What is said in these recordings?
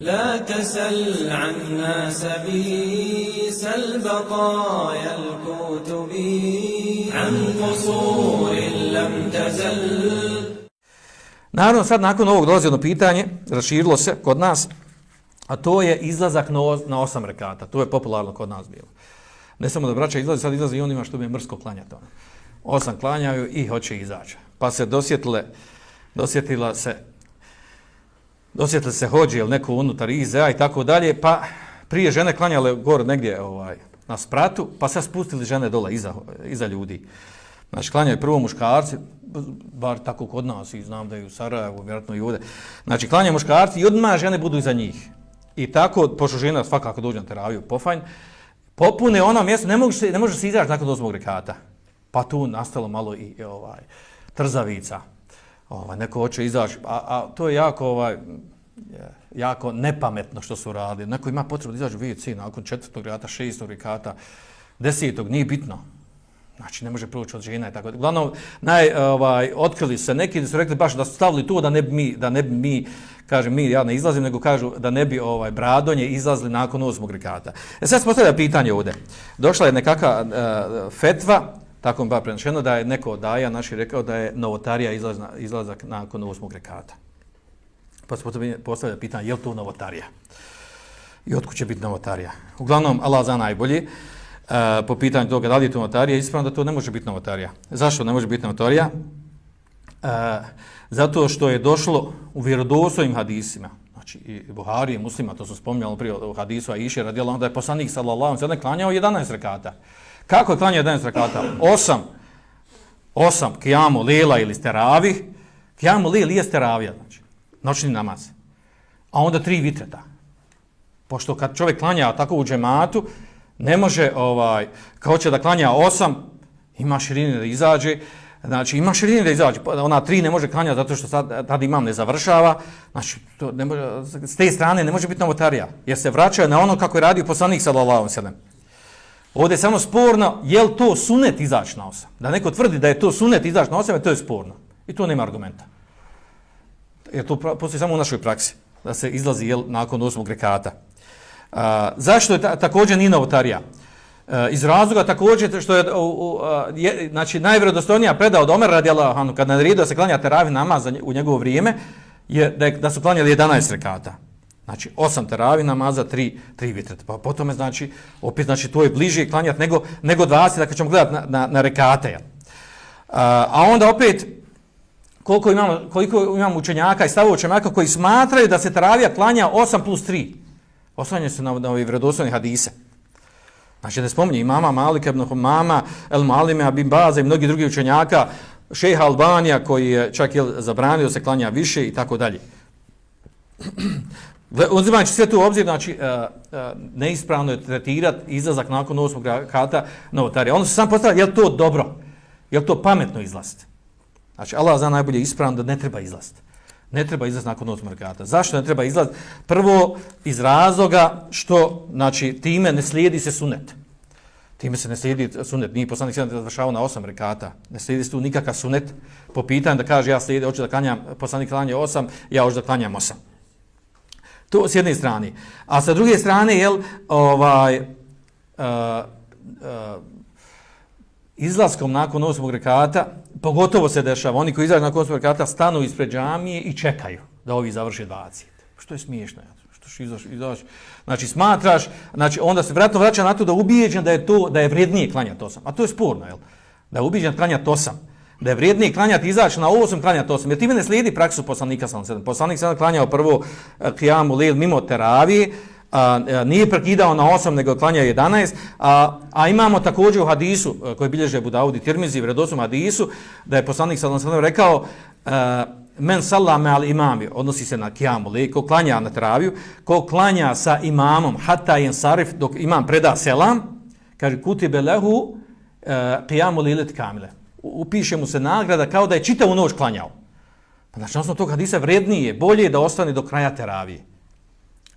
لا تسل عنا سبيس البقايا الكتب عن قصور لم تزل Naravno, sad nakon ovog dolazi jedno pitanje, raširilo se kod nas, a to je izlazak na, na osam rekata. To je popularno kod nas bilo. Ne samo da braća izlazi, sad izlazi i onima što bi je mrsko klanjati. Ono. Osam klanjaju i hoće izaći. Pa se dosjetile, dosjetila se dosjetili se hođe ili neko unutar IZA i tako dalje, pa prije žene klanjale gore negdje ovaj, na spratu, pa se spustili žene dole iza, iza ljudi. Znači, klanjaju prvo muškarci, bar tako kod nas i znam da je u Sarajevu, vjerojatno i ovdje. Znači, klanjaju muškarci i odmah žene budu iza njih. I tako, pošto žena svakako dođe na teraviju, pofajn, popune ono mjesto, ne može se, ne može se izaći nakon dozmog rekata. Pa tu nastalo malo i, i ovaj, trzavica. Ovaj, neko hoće izaći, a, a to je jako, ovaj, jako nepametno što su radili. Neko ima potrebu da izađu vidjeti sin nakon četvrtog rekata, šestog rekata, desetog, nije bitno. Znači, ne može proći od žena i tako. Uglavnom, naj, ovaj, otkrili se neki su rekli baš da su stavili tu da ne bi mi, da ne bi mi kažem, mi, ja ne izlazim, nego kažu da ne bi ovaj bradonje izlazili nakon osmog rekata. E sad se postavlja pitanje ovdje. Došla je nekakva uh, fetva, tako mi ba prenošeno, da je neko daja naši rekao da je novotarija izlazna, izlazak nakon osmog rekata. Pa se postavlja pitanje, je li to novotarija? I otkud će biti novotarija? Uglavnom, Allah za najbolji. Uh, po pitanju toga da li je to novotarija, ispravno da to ne može biti novotarija. Zašto ne može biti novotarija? Uh, zato što je došlo u vjerodostojnim hadisima, znači i Buhari i muslima, to su spominjali prije u hadisu Aisha radijala, onda je poslanik sallallahu sallam klanjao 11 rekata. Kako klanja 11 rekata? 8, 8 kijamu lila ili steravi, kijamu lila je steravija, znači, noćni namaz. A onda tri vitreta. Pošto kad čovjek klanja tako u džematu, ne može, ovaj, kao će da klanja osam, ima širine da izađe, znači ima širine da izađe, pa ona tri ne može klanjati zato što sad, tad imam ne završava, znači to ne može, s te strane ne može biti novotarija, jer se vraća na ono kako je radio poslanik sallallahu sallam. Ovdje je samo sporno, je li to sunet izaći na osam? Da neko tvrdi da je to sunet izaći na osam, to je sporno. I to nema argumenta. Jer to postoji samo u našoj praksi, da se izlazi jel, nakon osmog rekata. A, zašto je ta, također nije novotarija? A, e, iz razloga također što je, u, u, je znači, najvjerodostojnija predao od Omer radi Allahanu, kad naredio da se klanja teravi namaz u njegovo vrijeme, je da, je, da su klanjali 11 rekata. Znači, osam teravi namaza, tri, tri vitrete. Pa potom tome, znači, opet, znači, to je bliže klanjati nego, nego 20, dakle ćemo gledati na, na, na rekate. A, a onda opet, koliko imamo, koliko imamo učenjaka i stavova učenjaka koji smatraju da se teravija klanja 8 plus 3. Oslanje se na, na ovi vredoslovni hadise. Znači, ne spominje imama Malika ibn Mama, El Malime, Abim Baza i mnogi drugi učenjaka, šeha Albanija koji je čak je zabranio se klanja više i tako dalje. Uzimajući sve tu obzir, znači, uh, uh, neispravno je tretirati izlazak nakon osmog rakata novotarija. Ono se sam postavlja, je li to dobro? Je li to pametno izlaziti? Znači, Allah zna najbolje ispravno da ne treba izlaziti ne treba izlaz nakon osmog rakata. Zašto ne treba izlaz? Prvo, iz razloga što, znači, time ne slijedi se sunet. Time se ne slijedi sunet. Nije poslanik sada završavao na osam rekata. Ne slijedi se tu nikakav sunet po pitanju da kaže ja slijedi, hoću da klanjam, poslanik klanja osam, ja hoću da klanjam osam. To s jedne strane. A sa druge strane, jel, ovaj, uh, uh, izlaskom nakon osmog rekata, pogotovo se dešava, oni koji izađu nakon osmog rekata stanu ispred džamije i čekaju da ovi završe 20. Što je smiješno, što što izaš, izaš. Znači smatraš, znači onda se vratno vraća na to da ubijeđen da je to da je vrijednije klanjati osam. A to je sporno, jel? Da je ubijeđen klanjati osam. Da je vrijednije klanjati izaći na osam klanjati 8. Jer time ne slijedi praksu poslanika sam sedam. Poslanik sam klanjao prvo e, kijamu lil mimo teravi, a, e, nije prekidao na 8, nego klanja 11, a, a imamo također u hadisu, e, koji bilježe Budaudi Tirmizi, u redosnom hadisu, da je poslanik sallam sallam rekao, a, men sallame al imami, odnosi se na kijamu, li, ko klanja na traviju, ko klanja sa imamom, hata jen sarif, dok imam preda selam, kaže, kutibe lehu, kijamu li ilet kamile. Upiše mu se nagrada kao da je čitavu noć klanjao. Pa znači, osnovno tog hadisa vrednije, bolje je da ostane do kraja teravije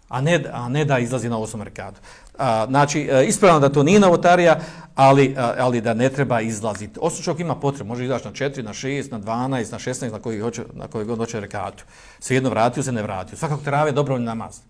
a ne, a ne da izlazi na osam rekatu. A, znači, e, ispravno da to nije novotarija, ali, e, ali da ne treba izlaziti. Osim čovjek ima potrebu, može izaći na 4, na 6, na 12, na 16, na koji, hoće, na koji god hoće rekatu. Svejedno vratio se, ne vratio. Svakako trave dobrovoljni namaz.